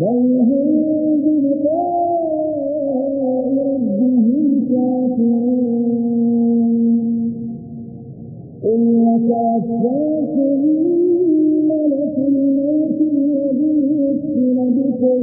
بل هم بلقاء ربهم كافرون قل يتوفاكم ملك الموت الذي يسكن بكم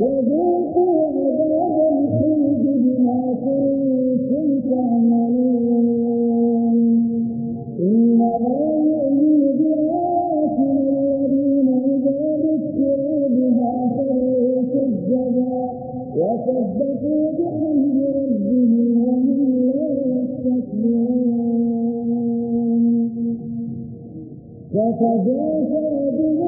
وذوقوا عذاب الخلد بما كنتم تعملون إنما يؤمن بآياتنا الذين إذا ذكروا بها فروا سجدا وسبحوا بحمد ربهم وهم لا يستكبرون فتجافى بها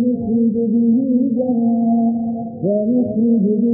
الجرد فنخرج به زرعا فنخرج به